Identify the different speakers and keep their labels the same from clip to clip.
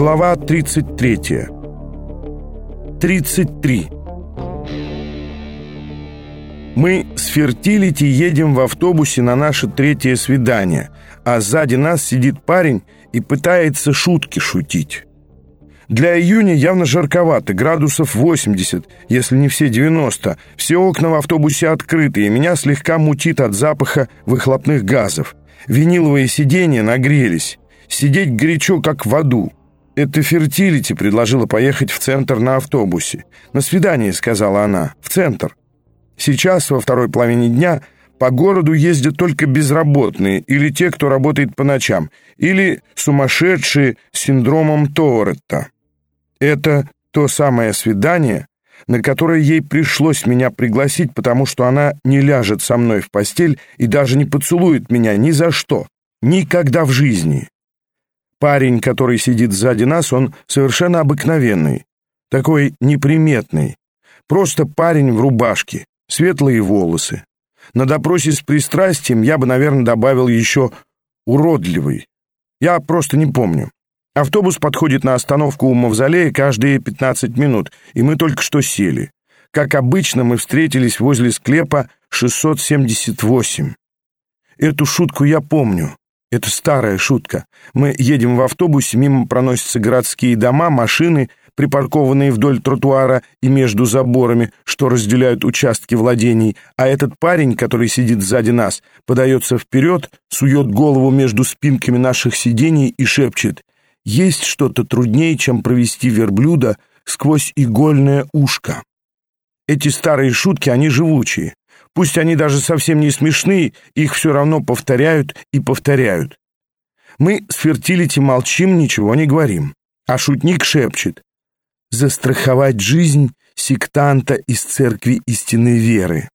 Speaker 1: Глава 33. 33. Мы с Фертилити едем в автобусе на наше третье свидание, а сзади нас сидит парень и пытается шутки шутить. Для июня явно жарковато, градусов 80, если не все 90. Все окна в автобусе открыты, и меня слегка мутит от запаха выхлопных газов. Виниловые сиденья нагрелись. Сидеть горячо, как в аду. «Это Фертилити предложила поехать в центр на автобусе. На свидание», — сказала она, — «в центр». Сейчас, во второй половине дня, по городу ездят только безработные или те, кто работает по ночам, или сумасшедшие с синдромом Тоуретта. Это то самое свидание, на которое ей пришлось меня пригласить, потому что она не ляжет со мной в постель и даже не поцелует меня ни за что, никогда в жизни. Парень, который сидит сзади нас, он совершенно обыкновенный, такой неприметный. Просто парень в рубашке, светлые волосы. На допросе с пристрастием я бы, наверное, добавил еще уродливый. Я просто не помню. Автобус подходит на остановку у Мавзолея каждые 15 минут, и мы только что сели. Как обычно, мы встретились возле склепа 678. Эту шутку я помню. Это старая шутка. Мы едем в автобусе, мимо проносятся городские дома, машины, припаркованные вдоль тротуара и между заборами, что разделяют участки владений, а этот парень, который сидит сзади нас, подается вперед, сует голову между спинками наших сидений и шепчет «Есть что-то труднее, чем провести верблюда сквозь игольное ушко». Эти старые шутки, они живучие. Пусть они даже совсем не смешные, их все равно повторяют и повторяют. Мы с Фертилити молчим, ничего не говорим. А шутник шепчет. «Застраховать жизнь сектанта из церкви истинной веры».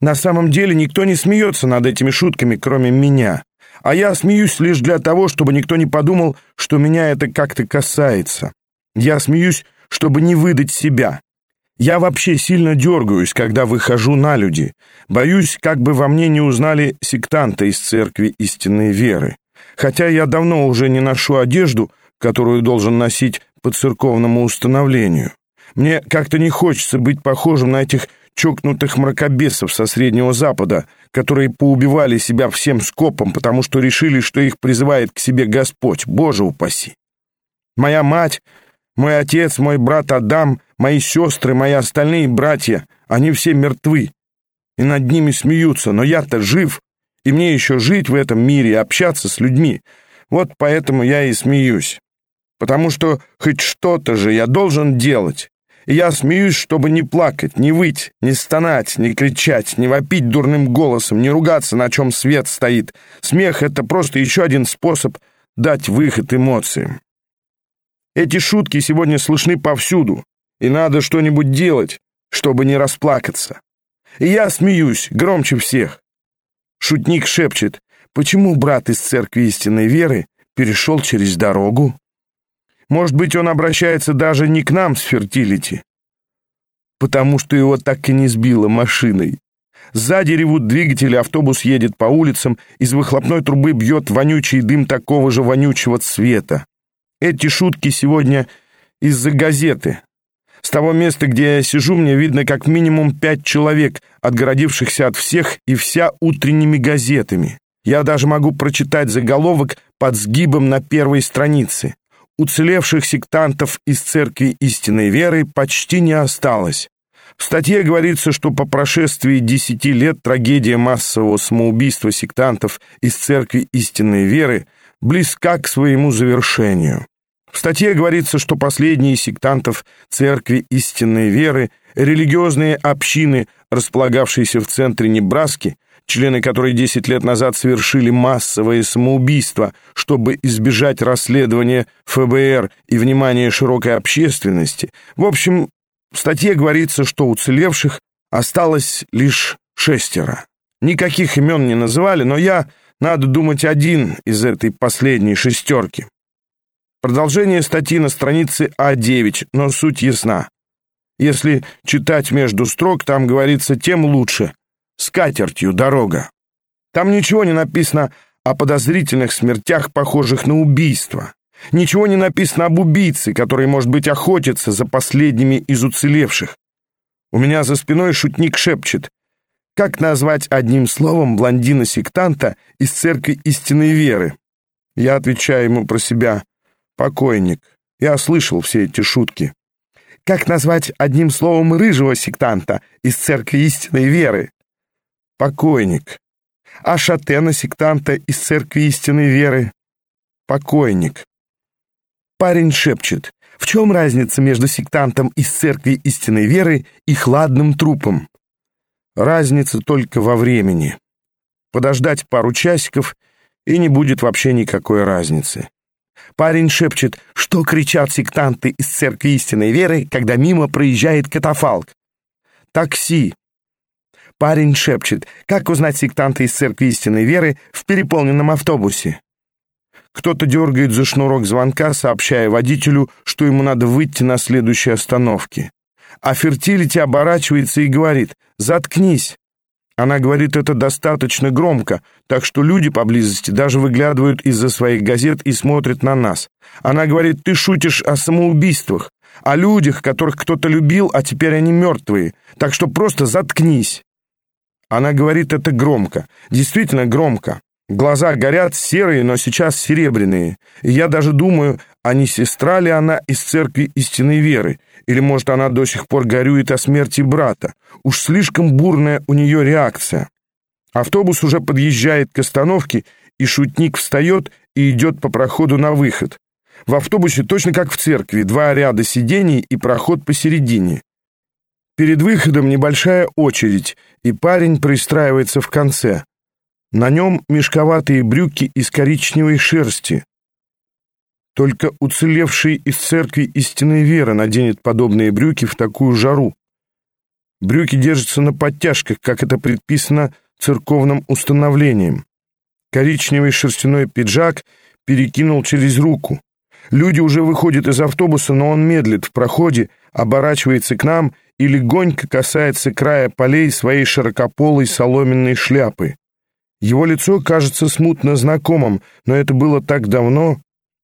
Speaker 1: На самом деле никто не смеется над этими шутками, кроме меня. А я смеюсь лишь для того, чтобы никто не подумал, что меня это как-то касается. Я смеюсь, чтобы не выдать себя. Я вообще сильно дергаюсь, когда выхожу на люди. Боюсь, как бы во мне не узнали сектанта из церкви истинной веры. Хотя я давно уже не ношу одежду, которую должен носить по церковному установлению. Мне как-то не хочется быть похожим на этих чокнутых мракобесов со Среднего Запада, которые поубивали себя всем скопом, потому что решили, что их призывает к себе Господь, Боже упаси. Моя мать, мой отец, мой брат Адам — Мои сестры, мои остальные братья, они все мертвы. И над ними смеются, но я-то жив, и мне еще жить в этом мире общаться с людьми. Вот поэтому я и смеюсь. Потому что хоть что-то же я должен делать. И я смеюсь, чтобы не плакать, не выть, не стонать, не кричать, не вопить дурным голосом, не ругаться, на чем свет стоит. Смех — это просто еще один способ дать выход эмоциям. Эти шутки сегодня слышны повсюду и надо что-нибудь делать, чтобы не расплакаться. И я смеюсь громче всех. Шутник шепчет, почему брат из церкви истинной веры перешел через дорогу? Может быть, он обращается даже не к нам с фертилити, потому что его так и не сбило машиной. Сзади ревут двигатели, автобус едет по улицам, из выхлопной трубы бьет вонючий дым такого же вонючего цвета. Эти шутки сегодня из-за газеты, с того места, где я сижу, мне видно как минимум пять человек, отгородившихся от всех и вся утренними газетами. Я даже могу прочитать заголовок под сгибом на первой странице. Уцелевших сектантов из церкви истинной веры почти не осталось. В статье говорится, что по прошествии десяти лет трагедия массового самоубийства сектантов из церкви истинной веры близка к своему завершению. В статье говорится, что последние сектантов церкви истинной веры, религиозные общины, располагавшиеся в центре Небраски, члены которой 10 лет назад совершили массовое самоубийство, чтобы избежать расследования ФБР и внимания широкой общественности. В общем, в статье говорится, что уцелевших осталось лишь шестеро. Никаких имен не называли, но я, надо думать, один из этой последней шестерки. Продолжение статьи на странице А9, но суть ясна. Если читать между строк, там говорится тем лучше. С катертью дорога. Там ничего не написано о подозрительных смертях, похожих на убийство. Ничего не написано об убийце, который, может быть, охотится за последними из уцелевших. У меня за спиной шутник шепчет. Как назвать одним словом блондина-сектанта из церкви истинной веры? Я отвечаю ему про себя. Покойник. Я слышал все эти шутки. Как назвать одним словом рыжего сектанта из церкви истинной веры? Покойник. А шатена-сектанта из церкви истинной веры? Покойник. Парень шепчет. В чем разница между сектантом из церкви истинной веры и хладным трупом? Разница только во времени. Подождать пару часиков, и не будет вообще никакой разницы. Парень шепчет, что кричат сектанты из церкви истинной веры, когда мимо проезжает катафалк. Такси. Парень шепчет, как узнать сектанты из церкви истинной веры в переполненном автобусе. Кто-то дергает за шнурок звонка, сообщая водителю, что ему надо выйти на следующей остановке. А Фертилити оборачивается и говорит «Заткнись». Она говорит это достаточно громко, так что люди поблизости даже выглядывают из-за своих газет и смотрят на нас. Она говорит «Ты шутишь о самоубийствах, о людях, которых кто-то любил, а теперь они мертвые, так что просто заткнись». Она говорит это громко, действительно громко. Глаза горят серые, но сейчас серебряные. И я даже думаю, а не сестра ли она из церкви истинной веры? Или, может, она до сих пор горюет о смерти брата? Уж слишком бурная у нее реакция. Автобус уже подъезжает к остановке, и шутник встает и идет по проходу на выход. В автобусе точно как в церкви, два ряда сидений и проход посередине. Перед выходом небольшая очередь, и парень пристраивается в конце. На нем мешковатые брюки из коричневой шерсти. Только уцелевший из церкви истинной веры наденет подобные брюки в такую жару. Брюки держатся на подтяжках, как это предписано церковным установлением. Коричневый шерстяной пиджак перекинул через руку. Люди уже выходят из автобуса, но он медлит в проходе, оборачивается к нам и легонько касается края полей своей широкополой соломенной шляпы. Его лицо кажется смутно знакомым, но это было так давно.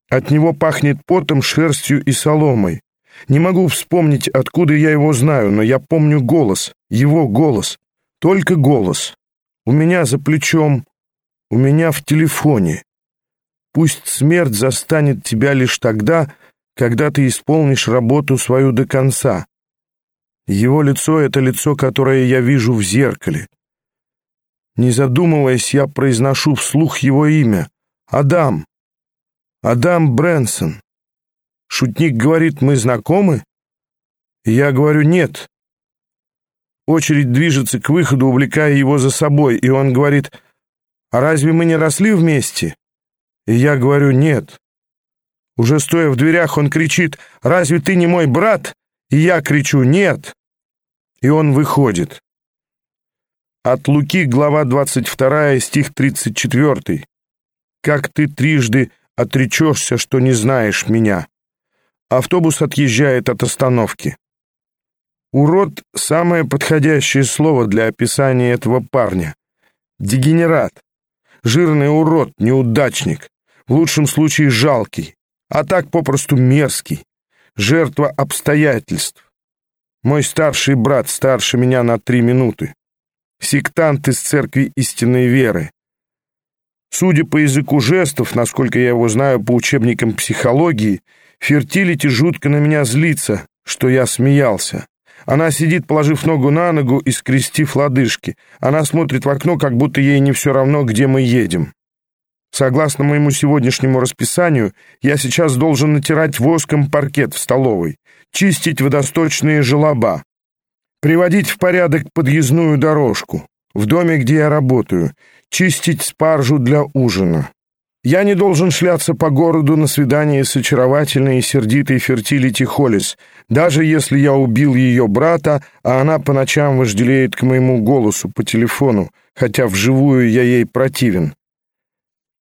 Speaker 1: От него пахнет потом, шерстью и соломой. Не могу вспомнить, откуда я его знаю, но я помню голос, его голос, только голос. У меня за плечом, у меня в телефоне. Пусть смерть застанет тебя лишь тогда, когда ты исполнишь работу свою до конца. Его лицо — это лицо, которое я вижу в зеркале. Не задумываясь, я произношу вслух его имя. Адам. Адам Брэнсон. Шутник говорит, мы знакомы? я говорю, нет. Очередь движется к выходу, увлекая его за собой, и он говорит, а разве мы не росли вместе? И я говорю, нет. Уже стоя в дверях, он кричит, разве ты не мой брат? И я кричу, нет. И он выходит. От Луки, глава 22, стих 34. «Как ты трижды отречешься, что не знаешь меня?» Автобус отъезжает от остановки. Урод — самое подходящее слово для описания этого парня. Дегенерат. Жирный урод, неудачник. В лучшем случае жалкий, а так попросту мерзкий. Жертва обстоятельств. Мой старший брат старше меня на три минуты сектант из церкви истинной веры. Судя по языку жестов, насколько я его знаю по учебникам психологии, Фертилити жутко на меня злится, что я смеялся. Она сидит, положив ногу на ногу и скрестив лодыжки. Она смотрит в окно, как будто ей не все равно, где мы едем. Согласно моему сегодняшнему расписанию, я сейчас должен натирать воском паркет в столовой, чистить водосточные желоба, приводить в порядок подъездную дорожку, в доме, где я работаю, чистить спаржу для ужина. Я не должен шляться по городу на свидание с очаровательной и сердитой Фертилити Холлис, даже если я убил ее брата, а она по ночам вожделеет к моему голосу по телефону, хотя вживую я ей противен.